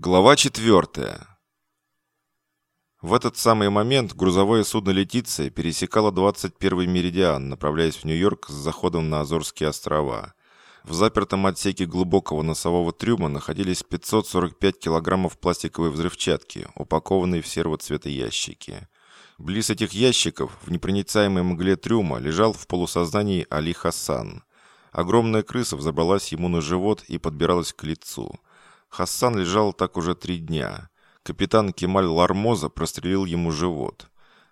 Глава 4. В этот самый момент грузовое судно «Летиция» пересекало 21-й меридиан, направляясь в Нью-Йорк с заходом на Азорские острова. В запертом отсеке глубокого носового трюма находились 545 килограммов пластиковой взрывчатки, упакованные в серого ящики. Близ этих ящиков, в непроницаемой мгле трюма, лежал в полусознании Али Хасан. Огромная крыса взобралась ему на живот и подбиралась к лицу – Хассан лежал так уже три дня. Капитан Кемаль Лармоза прострелил ему живот.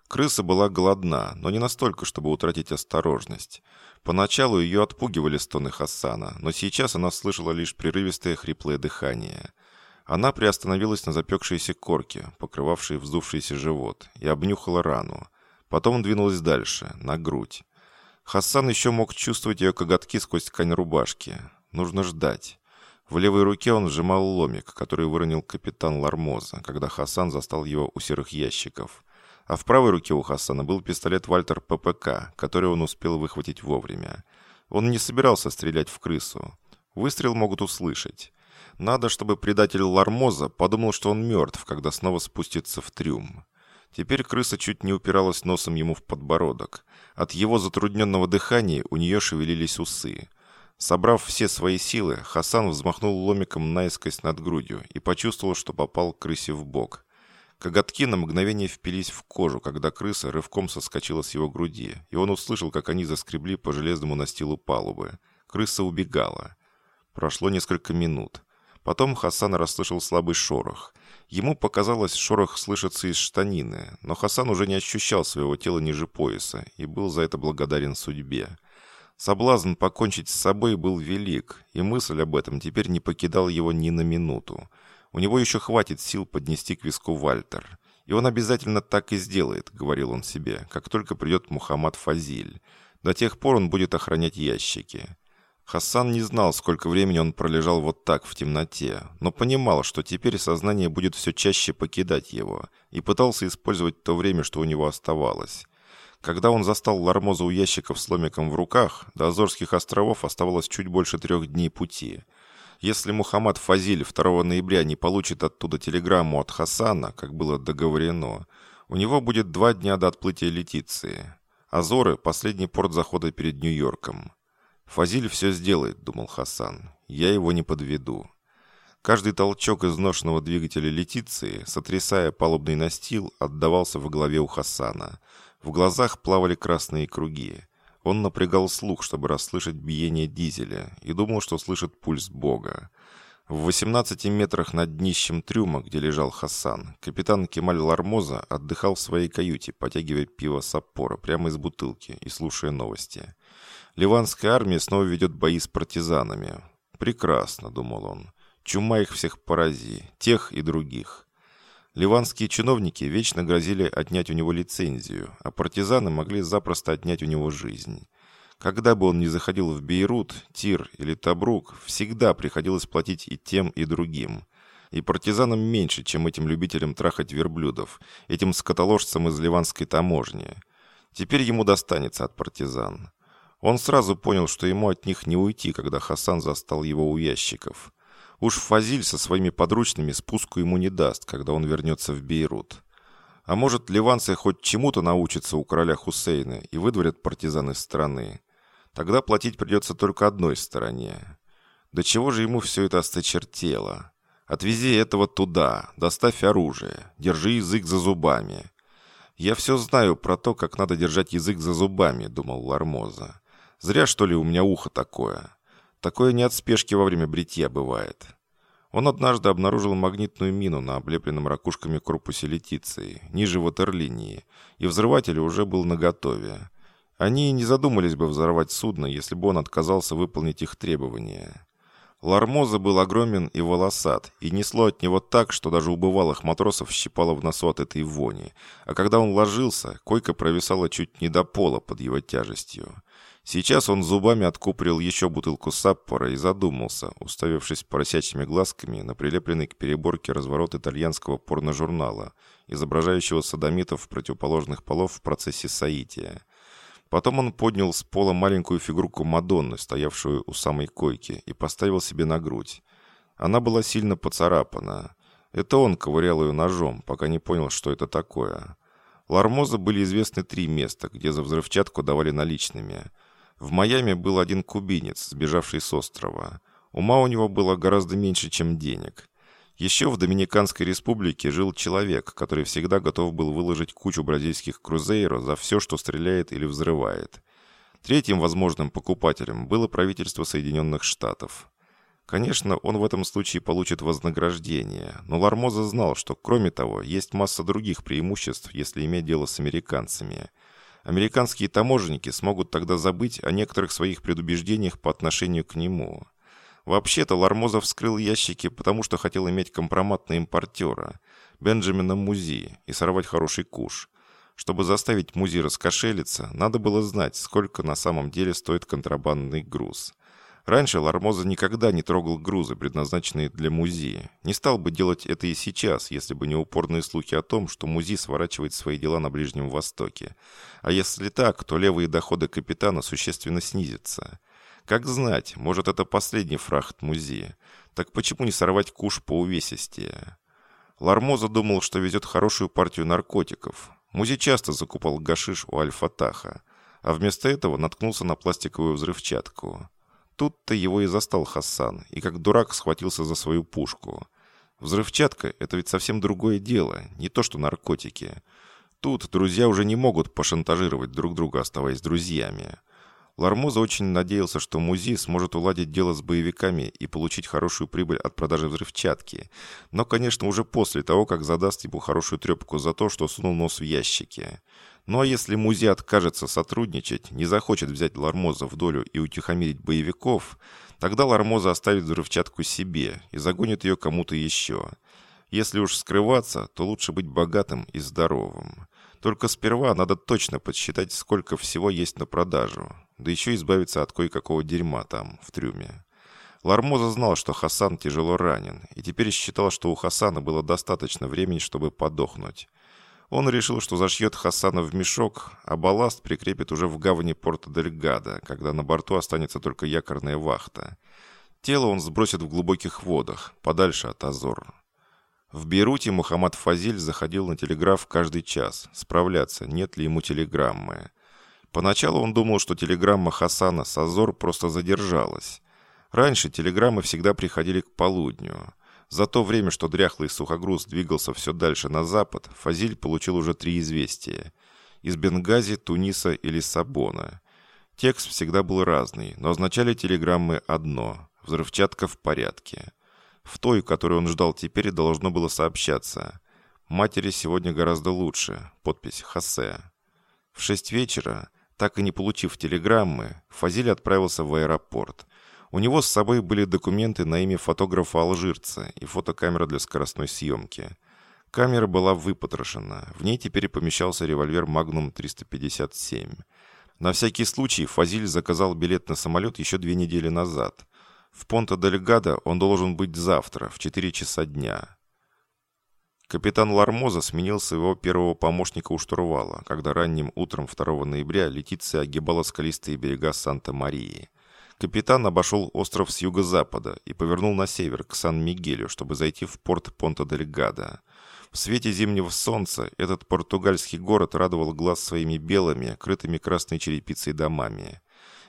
Крыса была голодна, но не настолько, чтобы утратить осторожность. Поначалу ее отпугивали стоны Хассана, но сейчас она слышала лишь прерывистое хриплое дыхание. Она приостановилась на запекшейся корке, покрывавшей вздувшийся живот, и обнюхала рану. Потом двинулась дальше, на грудь. Хассан еще мог чувствовать ее коготки сквозь ткань рубашки. Нужно ждать. В левой руке он сжимал ломик, который выронил капитан Лармоза, когда Хасан застал его у серых ящиков. А в правой руке у Хасана был пистолет Вальтер ППК, который он успел выхватить вовремя. Он не собирался стрелять в крысу. Выстрел могут услышать. Надо, чтобы предатель Лармоза подумал, что он мертв, когда снова спустится в трюм. Теперь крыса чуть не упиралась носом ему в подбородок. От его затрудненного дыхания у нее шевелились усы. Собрав все свои силы, Хасан взмахнул ломиком наискось над грудью и почувствовал, что попал крысе в бок. Коготки на мгновение впились в кожу, когда крыса рывком соскочила с его груди, и он услышал, как они заскребли по железному настилу палубы. Крыса убегала. Прошло несколько минут. Потом Хасан расслышал слабый шорох. Ему показалось, шорох слышится из штанины, но Хасан уже не ощущал своего тела ниже пояса и был за это благодарен судьбе. Соблазн покончить с собой был велик, и мысль об этом теперь не покидала его ни на минуту. У него еще хватит сил поднести к виску Вальтер. И он обязательно так и сделает, говорил он себе, как только придет Мухаммад Фазиль. До тех пор он будет охранять ящики. Хасан не знал, сколько времени он пролежал вот так в темноте, но понимал, что теперь сознание будет все чаще покидать его, и пытался использовать то время, что у него оставалось. Когда он застал Лармоза у ящиков с ломиком в руках, до Азорских островов оставалось чуть больше трех дней пути. Если Мухаммад Фазиль 2 ноября не получит оттуда телеграмму от Хасана, как было договорено, у него будет два дня до отплытия Летиции. Азоры – последний порт захода перед Нью-Йорком. «Фазиль все сделает», – думал Хасан. «Я его не подведу». Каждый толчок изношенного двигателя Летиции, сотрясая палубный настил, отдавался в голове у Хасана – в глазах плавали красные круги. Он напрягал слух, чтобы расслышать биение дизеля, и думал, что слышит пульс Бога. В 18 метрах над днищем трюма, где лежал Хасан, капитан Кемаль Лармоза отдыхал в своей каюте, потягивая пиво Саппора прямо из бутылки и слушая новости. Ливанская армия снова ведет бои с партизанами. «Прекрасно», — думал он. «Чума их всех порази, тех и других». Ливанские чиновники вечно грозили отнять у него лицензию, а партизаны могли запросто отнять у него жизнь. Когда бы он ни заходил в Бейрут, Тир или Табрук, всегда приходилось платить и тем, и другим. И партизанам меньше, чем этим любителям трахать верблюдов, этим скотоложцам из ливанской таможни. Теперь ему достанется от партизан. Он сразу понял, что ему от них не уйти, когда Хасан застал его у ящиков. Уж Фазиль со своими подручными спуску ему не даст, когда он вернется в Бейрут. А может, ливанцы хоть чему-то научатся у короля Хусейна и выдворят партизан из страны. Тогда платить придется только одной стороне. До чего же ему все это осточертело? Отвези этого туда, доставь оружие, держи язык за зубами. Я все знаю про то, как надо держать язык за зубами, думал Лармоза. Зря, что ли, у меня ухо такое. Такое не от спешки во время бритья бывает. Он однажды обнаружил магнитную мину на облепленном ракушками корпусе Летиции, ниже ватерлинии, и взрыватель уже был наготове. Они не задумались бы взорвать судно, если бы он отказался выполнить их требования. Лармоза был огромен и волосат, и несло от него так, что даже у бывалых матросов щипало в носу от этой вони, а когда он ложился, койка провисала чуть не до пола под его тяжестью. Сейчас он зубами откупорил еще бутылку саппора и задумался, уставившись поросячьими глазками на прилепленный к переборке разворот итальянского порножурнала, изображающего садомитов противоположных полов в процессе соития. Потом он поднял с пола маленькую фигурку Мадонны, стоявшую у самой койки, и поставил себе на грудь. Она была сильно поцарапана. Это он ковырял ее ножом, пока не понял, что это такое. Лармоза были известны три места, где за взрывчатку давали наличными. В Майами был один кубинец, сбежавший с острова. Ума у него было гораздо меньше, чем денег. Еще в Доминиканской республике жил человек, который всегда готов был выложить кучу бразильских крузейро за все, что стреляет или взрывает. Третьим возможным покупателем было правительство Соединенных Штатов. Конечно, он в этом случае получит вознаграждение, но Лармоза знал, что, кроме того, есть масса других преимуществ, если иметь дело с американцами. Американские таможенники смогут тогда забыть о некоторых своих предубеждениях по отношению к нему. Вообще-то Лармоза вскрыл ящики, потому что хотел иметь компромат на импортера, Бенджамина Музи, и сорвать хороший куш. Чтобы заставить Музи раскошелиться, надо было знать, сколько на самом деле стоит контрабандный груз – Раньше Лармоза никогда не трогал грузы, предназначенные для Музи. Не стал бы делать это и сейчас, если бы не упорные слухи о том, что Музи сворачивает свои дела на Ближнем Востоке. А если так, то левые доходы капитана существенно снизятся. Как знать, может это последний фрахт Музи. Так почему не сорвать куш по увесистее? Лармоза думал, что везет хорошую партию наркотиков. Музи часто закупал гашиш у Альфатаха, а вместо этого наткнулся на пластиковую взрывчатку. Тут-то его и застал Хасан, и как дурак схватился за свою пушку. Взрывчатка — это ведь совсем другое дело, не то что наркотики. Тут друзья уже не могут пошантажировать друг друга, оставаясь друзьями. Лармоза очень надеялся, что Музи сможет уладить дело с боевиками и получить хорошую прибыль от продажи взрывчатки. Но, конечно, уже после того, как задаст ему хорошую трепку за то, что сунул нос в ящики. Ну а если Музи откажется сотрудничать, не захочет взять Лармоза в долю и утихомирить боевиков, тогда Лармоза оставит взрывчатку себе и загонит ее кому-то еще. Если уж скрываться, то лучше быть богатым и здоровым. Только сперва надо точно подсчитать, сколько всего есть на продажу, да еще избавиться от кое-какого дерьма там, в трюме. Лармоза знал, что Хасан тяжело ранен, и теперь считал, что у Хасана было достаточно времени, чтобы подохнуть. Он решил, что зашьет Хасана в мешок, а балласт прикрепит уже в гавани порта Дельгада, когда на борту останется только якорная вахта. Тело он сбросит в глубоких водах, подальше от Азор. В Бейруте Мухаммад Фазиль заходил на телеграф каждый час, справляться, нет ли ему телеграммы. Поначалу он думал, что телеграмма Хасана с Азор просто задержалась. Раньше телеграммы всегда приходили к полудню. За то время, что дряхлый сухогруз двигался все дальше на запад, Фазиль получил уже три известия. Из Бенгази, Туниса и Лиссабона. Текст всегда был разный, но означали телеграммы одно – взрывчатка в порядке. В той, которую он ждал теперь, должно было сообщаться. Матери сегодня гораздо лучше. Подпись «Хосе». В шесть вечера, так и не получив телеграммы, Фазиль отправился в аэропорт – у него с собой были документы на имя фотографа-алжирца и фотокамера для скоростной съемки. Камера была выпотрошена. В ней теперь помещался револьвер Magnum 357. На всякий случай Фазиль заказал билет на самолет еще две недели назад. В Понта-Дельгадо он должен быть завтра, в 4 часа дня. Капитан Лармоза сменил своего первого помощника у штурвала, когда ранним утром 2 ноября Летиция огибала скалистые берега Санта-Марии. Капитан обошел остров с юго-запада и повернул на север, к Сан-Мигелю, чтобы зайти в порт Понта-дель-Гада. В свете зимнего солнца этот португальский город радовал глаз своими белыми, крытыми красной черепицей домами.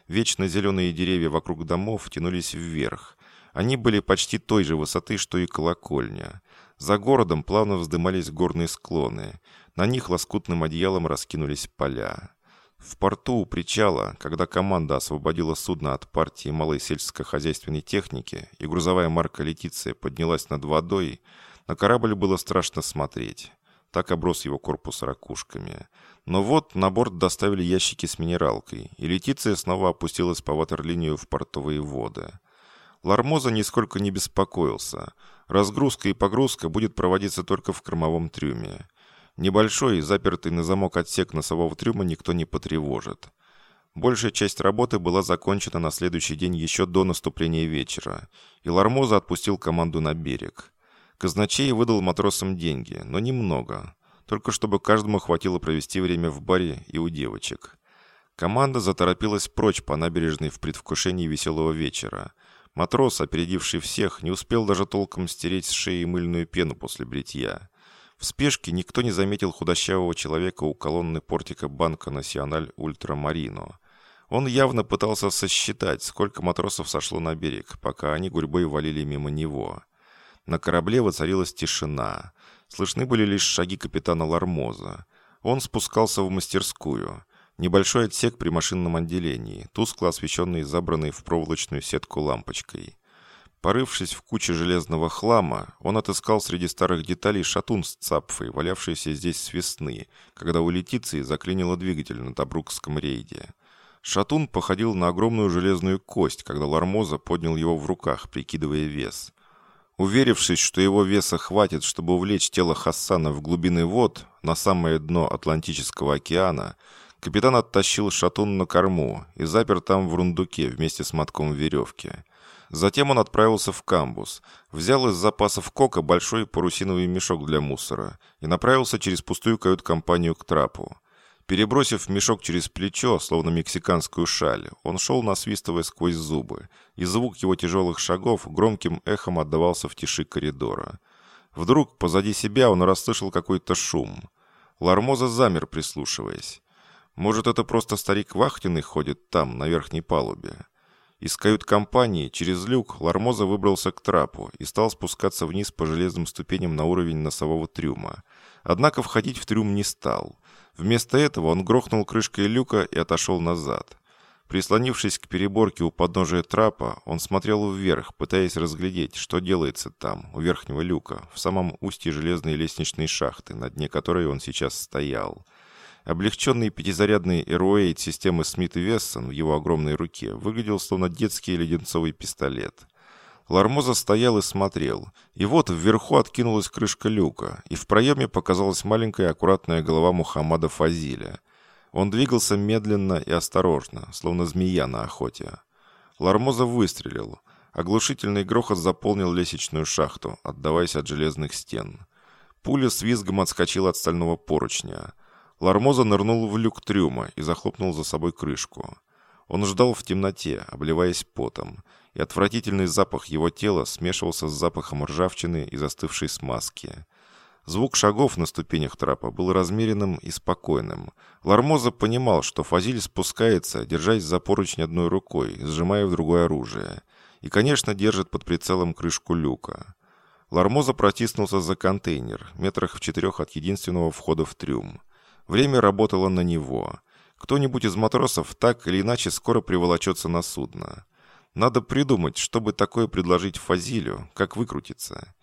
Вечно зеленые деревья вокруг домов тянулись вверх. Они были почти той же высоты, что и колокольня. За городом плавно вздымались горные склоны. На них лоскутным одеялом раскинулись поля. В порту у причала, когда команда освободила судно от партии малой сельскохозяйственной техники и грузовая марка «Летиция» поднялась над водой, на корабль было страшно смотреть. Так оброс его корпус ракушками. Но вот на борт доставили ящики с минералкой, и «Летиция» снова опустилась по ватерлинию в портовые воды. Лармоза нисколько не беспокоился. Разгрузка и погрузка будет проводиться только в кормовом трюме. Небольшой, запертый на замок отсек носового трюма никто не потревожит. Большая часть работы была закончена на следующий день еще до наступления вечера, и Лармоза отпустил команду на берег. Казначей выдал матросам деньги, но немного, только чтобы каждому хватило провести время в баре и у девочек. Команда заторопилась прочь по набережной в предвкушении веселого вечера. Матрос, опередивший всех, не успел даже толком стереть с шеи мыльную пену после бритья. В спешке никто не заметил худощавого человека у колонны портика банка «Националь Ультрамарино». Он явно пытался сосчитать, сколько матросов сошло на берег, пока они гурьбой валили мимо него. На корабле воцарилась тишина. Слышны были лишь шаги капитана Лармоза. Он спускался в мастерскую. Небольшой отсек при машинном отделении, тускло освещенный забранной в проволочную сетку лампочкой. Порывшись в куче железного хлама, он отыскал среди старых деталей шатун с цапфой, валявшийся здесь с весны, когда у Летиции заклинило двигатель на Табрукском рейде. Шатун походил на огромную железную кость, когда Лармоза поднял его в руках, прикидывая вес. Уверившись, что его веса хватит, чтобы увлечь тело Хассана в глубины вод, на самое дно Атлантического океана, капитан оттащил шатун на корму и запер там в рундуке вместе с мотком веревки. Затем он отправился в камбус, взял из запасов кока большой парусиновый мешок для мусора и направился через пустую кают-компанию к трапу. Перебросив мешок через плечо, словно мексиканскую шаль, он шел, насвистывая сквозь зубы, и звук его тяжелых шагов громким эхом отдавался в тиши коридора. Вдруг позади себя он расслышал какой-то шум. Лармоза замер, прислушиваясь. Может, это просто старик Вахтенный ходит там, на верхней палубе? Из кают-компании через люк Лармоза выбрался к трапу и стал спускаться вниз по железным ступеням на уровень носового трюма. Однако входить в трюм не стал – Вместо этого он грохнул крышкой люка и отошел назад. Прислонившись к переборке у подножия трапа, он смотрел вверх, пытаясь разглядеть, что делается там, у верхнего люка, в самом устье железной лестничной шахты, на дне которой он сейчас стоял. Облегченный пятизарядный Эруэйд системы Смит и Вессон в его огромной руке выглядел словно детский леденцовый пистолет. Лармоза стоял и смотрел. И вот вверху откинулась крышка люка, и в проеме показалась маленькая аккуратная голова Мухаммада Фазиля. Он двигался медленно и осторожно, словно змея на охоте. Лармоза выстрелил. Оглушительный грохот заполнил лестничную шахту, отдаваясь от железных стен. Пуля с визгом отскочила от стального поручня. Лармоза нырнул в люк трюма и захлопнул за собой крышку. Он ждал в темноте, обливаясь потом, и отвратительный запах его тела смешивался с запахом ржавчины и застывшей смазки. Звук шагов на ступенях трапа был размеренным и спокойным. Лармоза понимал, что Фазиль спускается, держась за поручень одной рукой, сжимая в другое оружие. И, конечно, держит под прицелом крышку люка. Лармоза протиснулся за контейнер, метрах в четырех от единственного входа в трюм. Время работало на него. Кто-нибудь из матросов так или иначе скоро приволочется на судно. Надо придумать, чтобы такое предложить Фазилю, как выкрутиться.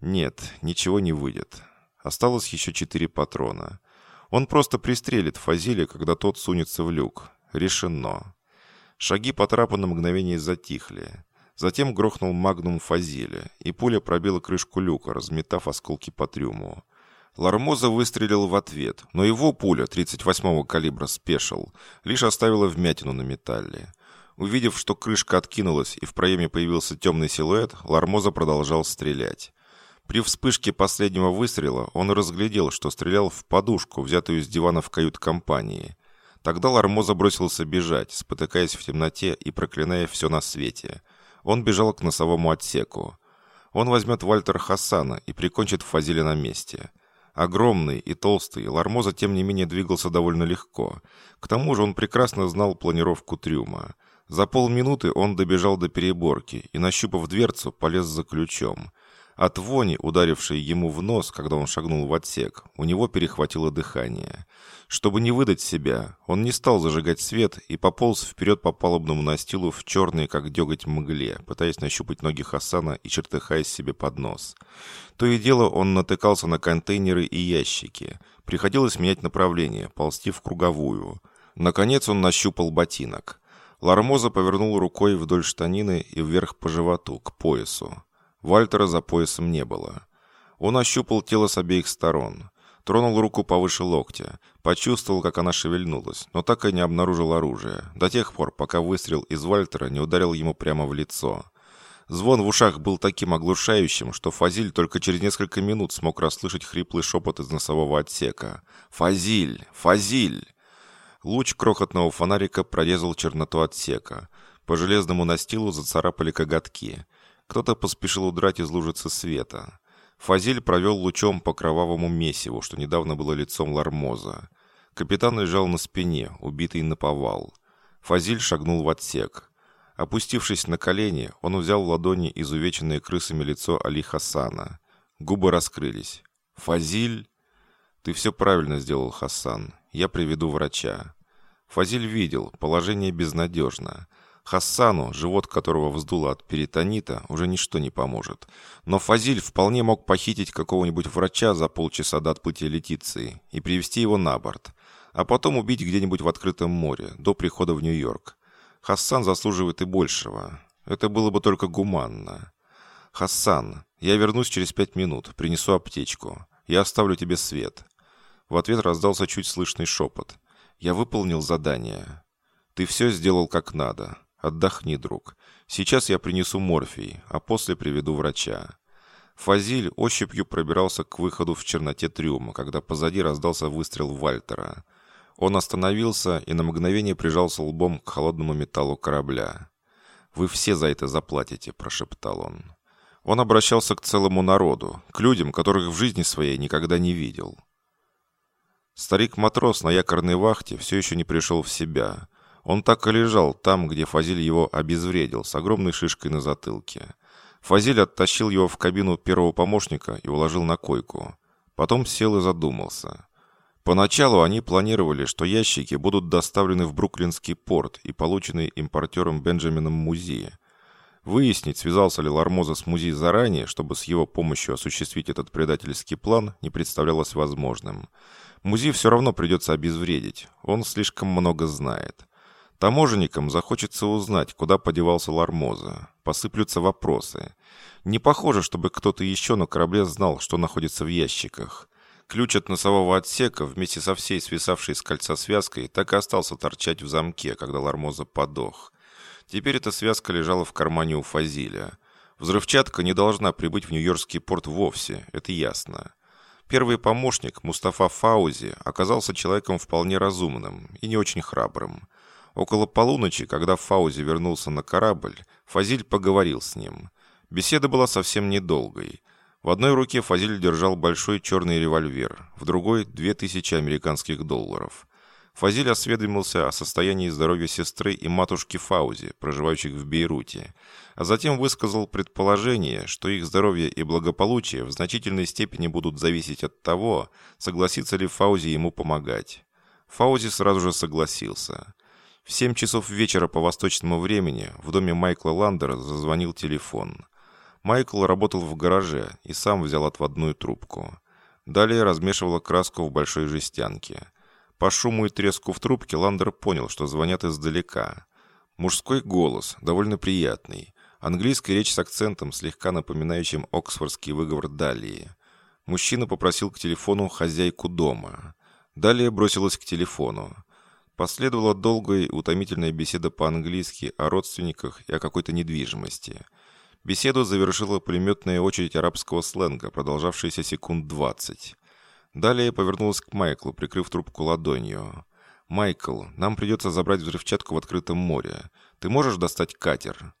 Нет, ничего не выйдет. Осталось еще четыре патрона. Он просто пристрелит Фазиля, когда тот сунется в люк. Решено. Шаги по трапу на мгновение затихли. Затем грохнул магнум Фазиля, и пуля пробила крышку люка, разметав осколки по трюму. Лармоза выстрелил в ответ, но его пуля 38-го калибра спешил, лишь оставила вмятину на металле. Увидев, что крышка откинулась и в проеме появился темный силуэт, Лармоза продолжал стрелять. При вспышке последнего выстрела он разглядел, что стрелял в подушку, взятую с дивана в кают-компании. Тогда Лармоза бросился бежать, спотыкаясь в темноте и проклиная все на свете. Он бежал к носовому отсеку. Он возьмет Вальтер Хасана и прикончит Фазиля на месте. Огромный и толстый, Лармоза тем не менее двигался довольно легко. К тому же он прекрасно знал планировку трюма. За полминуты он добежал до переборки и, нащупав дверцу, полез за ключом. От вони, ударившей ему в нос, когда он шагнул в отсек, у него перехватило дыхание. Чтобы не выдать себя, он не стал зажигать свет и пополз вперед по палубному настилу в черной, как деготь, мгле, пытаясь нащупать ноги Хасана и чертыхаясь себе под нос. То и дело он натыкался на контейнеры и ящики. Приходилось менять направление, ползти в круговую. Наконец он нащупал ботинок. Лармоза повернул рукой вдоль штанины и вверх по животу, к поясу. Вальтера за поясом не было. Он ощупал тело с обеих сторон. Тронул руку повыше локтя. Почувствовал, как она шевельнулась, но так и не обнаружил оружия. До тех пор, пока выстрел из Вальтера не ударил ему прямо в лицо. Звон в ушах был таким оглушающим, что Фазиль только через несколько минут смог расслышать хриплый шепот из носового отсека. «Фазиль! Фазиль!» Луч крохотного фонарика прорезал черноту отсека. По железному настилу зацарапали коготки. Кто-то поспешил удрать из лужицы света. Фазиль провел лучом по кровавому месиву, что недавно было лицом Лармоза. Капитан лежал на спине, убитый на повал. Фазиль шагнул в отсек. Опустившись на колени, он взял в ладони изувеченное крысами лицо Али Хасана. Губы раскрылись. «Фазиль?» «Ты все правильно сделал, Хасан. Я приведу врача». Фазиль видел, положение безнадежно. Хассану, живот которого вздуло от перитонита, уже ничто не поможет. Но Фазиль вполне мог похитить какого-нибудь врача за полчаса до отплытия Летиции и привести его на борт, а потом убить где-нибудь в открытом море, до прихода в Нью-Йорк. Хассан заслуживает и большего. Это было бы только гуманно. «Хассан, я вернусь через пять минут, принесу аптечку. Я оставлю тебе свет». В ответ раздался чуть слышный шепот. «Я выполнил задание. Ты все сделал как надо. Отдохни, друг. Сейчас я принесу морфий, а после приведу врача». Фазиль ощупью пробирался к выходу в черноте трюма, когда позади раздался выстрел Вальтера. Он остановился и на мгновение прижался лбом к холодному металлу корабля. «Вы все за это заплатите», – прошептал он. Он обращался к целому народу, к людям, которых в жизни своей никогда не видел. Старик-матрос на якорной вахте все еще не пришел в себя. Он так и лежал там, где Фазиль его обезвредил, с огромной шишкой на затылке. Фазиль оттащил его в кабину первого помощника и уложил на койку. Потом сел и задумался. Поначалу они планировали, что ящики будут доставлены в Бруклинский порт и получены импортером Бенджамином Музи. Выяснить, связался ли Лармоза с Музи заранее, чтобы с его помощью осуществить этот предательский план, не представлялось возможным. Музи все равно придется обезвредить, он слишком много знает. Таможенникам захочется узнать, куда подевался Лармоза. Посыплются вопросы. Не похоже, чтобы кто-то еще на корабле знал, что находится в ящиках. Ключ от носового отсека вместе со всей свисавшей с кольца связкой так и остался торчать в замке, когда Лармоза подох. Теперь эта связка лежала в кармане у Фазиля. Взрывчатка не должна прибыть в Нью-Йоркский порт вовсе, это ясно. Первый помощник, Мустафа Фаузи, оказался человеком вполне разумным и не очень храбрым. Около полуночи, когда Фаузи вернулся на корабль, Фазиль поговорил с ним. Беседа была совсем недолгой. В одной руке Фазиль держал большой черный револьвер, в другой – две тысячи американских долларов. Фазиль осведомился о состоянии здоровья сестры и матушки Фаузи, проживающих в Бейруте, а затем высказал предположение, что их здоровье и благополучие в значительной степени будут зависеть от того, согласится ли Фаузи ему помогать. Фаузи сразу же согласился. В 7 часов вечера по восточному времени в доме Майкла Ландера зазвонил телефон. Майкл работал в гараже и сам взял отводную трубку. Далее размешивала краску в большой жестянке. По шуму и треску в трубке Ландер понял, что звонят издалека. Мужской голос, довольно приятный. Английская речь с акцентом, слегка напоминающим оксфордский выговор Далии. Мужчина попросил к телефону хозяйку дома. Далее бросилась к телефону. Последовала долгая и утомительная беседа по-английски о родственниках и о какой-то недвижимости. Беседу завершила пулеметная очередь арабского сленга, продолжавшаяся секунд 20. Далее повернулась к Майклу, прикрыв трубку ладонью. «Майкл, нам придется забрать взрывчатку в открытом море. Ты можешь достать катер?»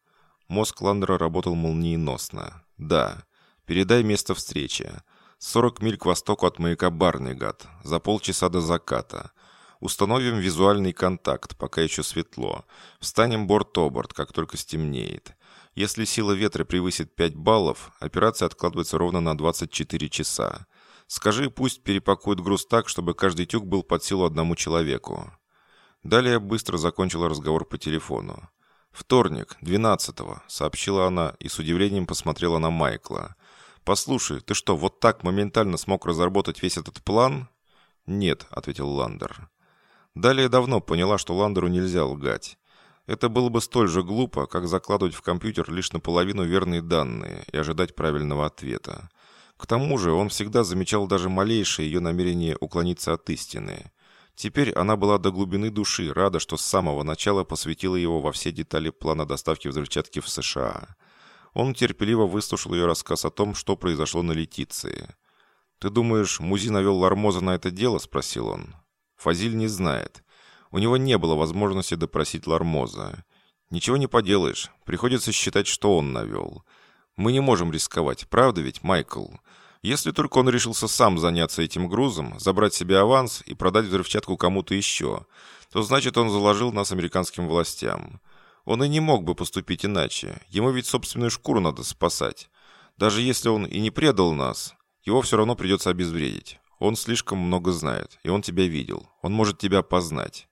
Мозг Ландера работал молниеносно. «Да. Передай место встречи. 40 миль к востоку от маяка Барнигат. За полчаса до заката. Установим визуальный контакт, пока еще светло. Встанем борт-оборт, как только стемнеет. Если сила ветра превысит 5 баллов, операция откладывается ровно на 24 часа. Скажи, пусть перепакует груз так, чтобы каждый тюк был под силу одному человеку. Далее быстро закончила разговор по телефону. «Вторник, 12-го», — сообщила она и с удивлением посмотрела на Майкла. «Послушай, ты что, вот так моментально смог разработать весь этот план?» «Нет», — ответил Ландер. Далее давно поняла, что Ландеру нельзя лгать. Это было бы столь же глупо, как закладывать в компьютер лишь наполовину верные данные и ожидать правильного ответа. К тому же он всегда замечал даже малейшее ее намерение уклониться от истины. Теперь она была до глубины души рада, что с самого начала посвятила его во все детали плана доставки взрывчатки в США. Он терпеливо выслушал ее рассказ о том, что произошло на Летиции. «Ты думаешь, Музи навел Лармоза на это дело?» – спросил он. Фазиль не знает. У него не было возможности допросить Лармоза. Ничего не поделаешь. Приходится считать, что он навел. Мы не можем рисковать, правда ведь, Майкл? Если только он решился сам заняться этим грузом, забрать себе аванс и продать взрывчатку кому-то еще, то значит он заложил нас американским властям. Он и не мог бы поступить иначе. Ему ведь собственную шкуру надо спасать. Даже если он и не предал нас, его все равно придется обезвредить. Он слишком много знает, и он тебя видел. Он может тебя познать.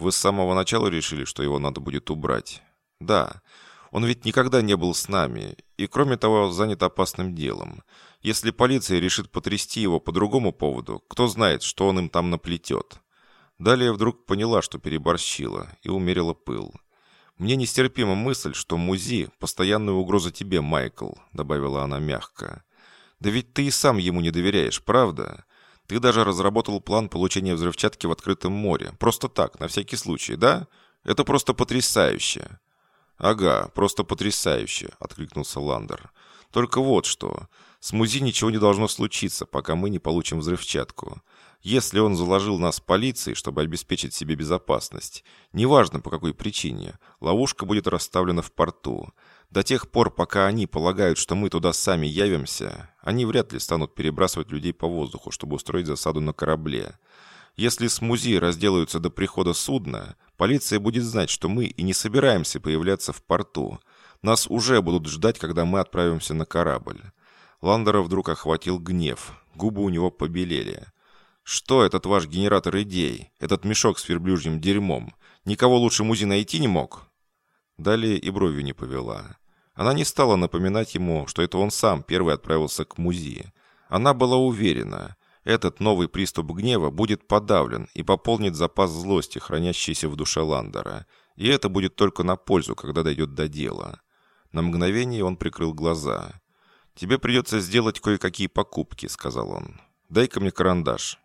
Вы с самого начала решили, что его надо будет убрать? Да. Он ведь никогда не был с нами, и кроме того занят опасным делом. Если полиция решит потрясти его по другому поводу, кто знает, что он им там наплетет. Далее вдруг поняла, что переборщила, и умерила пыл. «Мне нестерпима мысль, что Музи – постоянная угроза тебе, Майкл», – добавила она мягко. «Да ведь ты и сам ему не доверяешь, правда? Ты даже разработал план получения взрывчатки в открытом море. Просто так, на всякий случай, да? Это просто потрясающе!» «Ага, просто потрясающе», — откликнулся Ландер. «Только вот что. С Музи ничего не должно случиться, пока мы не получим взрывчатку. Если он заложил нас полиции, чтобы обеспечить себе безопасность, неважно по какой причине, ловушка будет расставлена в порту. До тех пор, пока они полагают, что мы туда сами явимся, они вряд ли станут перебрасывать людей по воздуху, чтобы устроить засаду на корабле. Если с музея разделаются до прихода судна, полиция будет знать, что мы и не собираемся появляться в порту. Нас уже будут ждать, когда мы отправимся на корабль. Ландера вдруг охватил гнев. Губы у него побелели. «Что этот ваш генератор идей? Этот мешок с верблюжьим дерьмом? Никого лучше Музи найти не мог?» Далее и бровью не повела. Она не стала напоминать ему, что это он сам первый отправился к Музи. Она была уверена, этот новый приступ гнева будет подавлен и пополнит запас злости, хранящийся в душе Ландера. И это будет только на пользу, когда дойдет до дела. На мгновение он прикрыл глаза. «Тебе придется сделать кое-какие покупки», — сказал он. «Дай-ка мне карандаш».